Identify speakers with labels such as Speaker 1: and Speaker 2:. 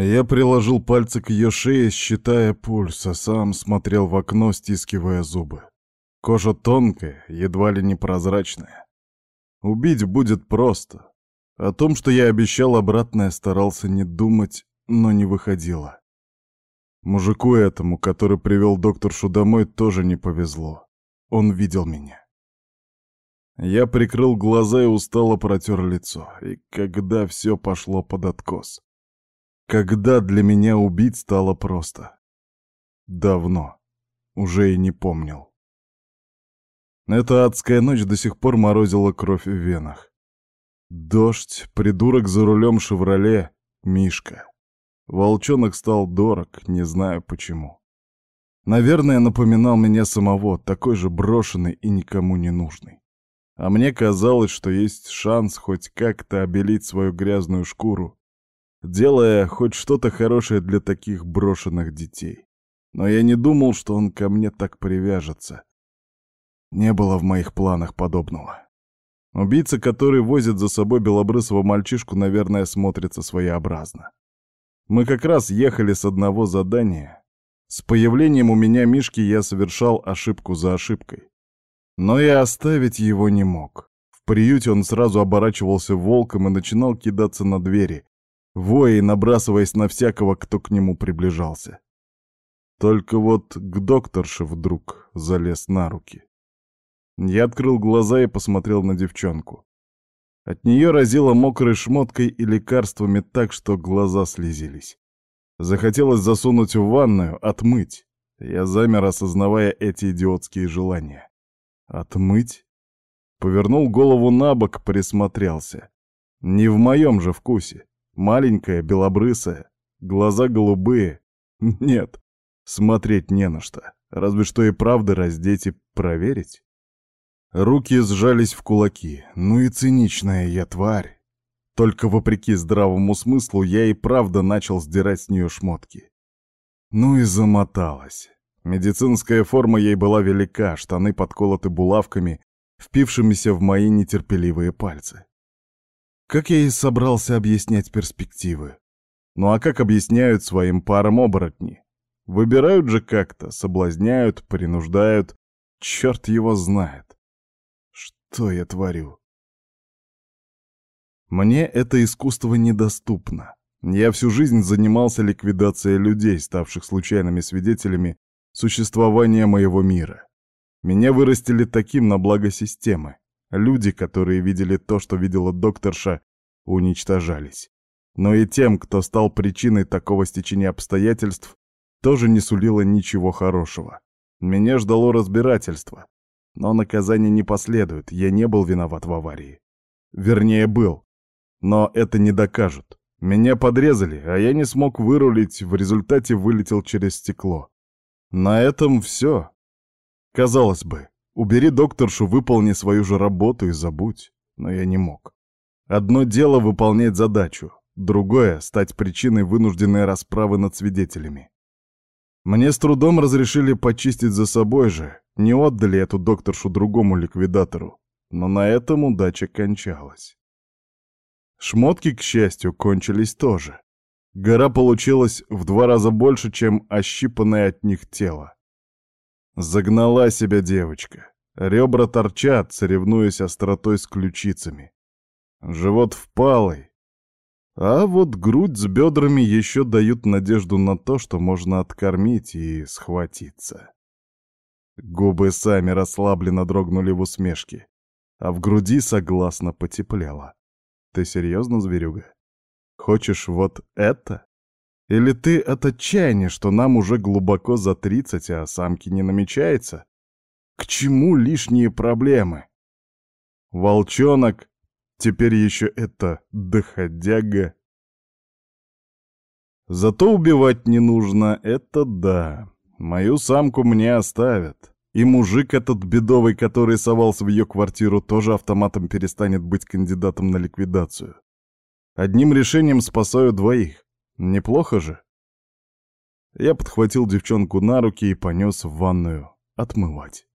Speaker 1: Я приложил пальцы к ее шее, считая пульс, а сам смотрел в окно, стискивая зубы. Кожа тонкая, едва ли непрозрачная. Убить будет просто. О том, что я обещал обратное, старался не думать, но не выходило. Мужику этому, который привел докторшу домой, тоже не повезло. Он видел меня. Я прикрыл глаза и устало протер лицо. И когда все пошло под откос? Когда для меня убить стало просто? Давно. Уже и не помнил. Эта адская ночь до сих пор морозила кровь в венах. Дождь, придурок за рулем «Шевроле», Мишка. Волчонок стал дорог, не знаю почему. Наверное, напоминал меня самого, такой же брошенный и никому не нужный. А мне казалось, что есть шанс хоть как-то обелить свою грязную шкуру, делая хоть что-то хорошее для таких брошенных детей. Но я не думал, что он ко мне так привяжется. Не было в моих планах подобного. Убийца, который возит за собой белобрысого мальчишку, наверное, смотрится своеобразно. Мы как раз ехали с одного задания. С появлением у меня Мишки я совершал ошибку за ошибкой. Но и оставить его не мог. В приюте он сразу оборачивался волком и начинал кидаться на двери, воя и набрасываясь на всякого, кто к нему приближался. Только вот к докторше вдруг залез на руки. Я открыл глаза и посмотрел на девчонку. От нее разило мокрой шмоткой и лекарствами так, что глаза слезились. Захотелось засунуть в ванную, отмыть. Я замер, осознавая эти идиотские желания. Отмыть? Повернул голову на бок, присмотрелся. Не в моем же вкусе. Маленькая, белобрысая, глаза голубые. Нет, смотреть не на что. Разве что и правда раздеть и проверить. Руки сжались в кулаки. Ну и циничная я тварь. Только вопреки здравому смыслу я и правда начал сдирать с нее шмотки. Ну и замоталась. Медицинская форма ей была велика, штаны подколоты булавками, впившимися в мои нетерпеливые пальцы. Как я и собрался объяснять перспективы? Ну а как объясняют своим парам оборотни? Выбирают же как-то, соблазняют, принуждают. Черт его знает. Что я творю? Мне это искусство недоступно. Я всю жизнь занимался ликвидацией людей, ставших случайными свидетелями существования моего мира. Меня вырастили таким на благо системы. Люди, которые видели то, что видела докторша, уничтожались. Но и тем, кто стал причиной такого стечения обстоятельств, тоже не сулило ничего хорошего. Меня ждало разбирательство. Но наказание не последует, я не был виноват в аварии. Вернее, был. Но это не докажут. Меня подрезали, а я не смог вырулить, в результате вылетел через стекло. На этом все. Казалось бы, убери докторшу, выполни свою же работу и забудь. Но я не мог. Одно дело выполнять задачу, другое — стать причиной вынужденной расправы над свидетелями. Мне с трудом разрешили почистить за собой же, не отдали эту докторшу другому ликвидатору, но на этом удача кончалась. Шмотки, к счастью, кончились тоже. Гора получилась в два раза больше, чем ощипанное от них тело. Загнала себя девочка. Ребра торчат, соревнуясь остротой с ключицами. Живот впалый. А вот грудь с бедрами еще дают надежду на то, что можно откормить и схватиться. Губы сами расслабленно дрогнули в усмешке, а в груди согласно потеплело. Ты серьезно, зверюга? Хочешь вот это? Или ты от отчаяния, что нам уже глубоко за тридцать, а самки не намечается? К чему лишние проблемы? Волчонок, теперь еще это доходяга. Зато убивать не нужно, это да. Мою самку мне оставят. И мужик этот бедовый, который совался в ее квартиру, тоже автоматом перестанет быть кандидатом на ликвидацию. Одним решением спасаю двоих. Неплохо же? Я подхватил девчонку на руки и понес в ванную отмывать.